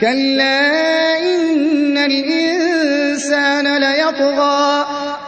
كَلَّا إِنَّ الْإِنسَانَ لَيَطْغَىٰ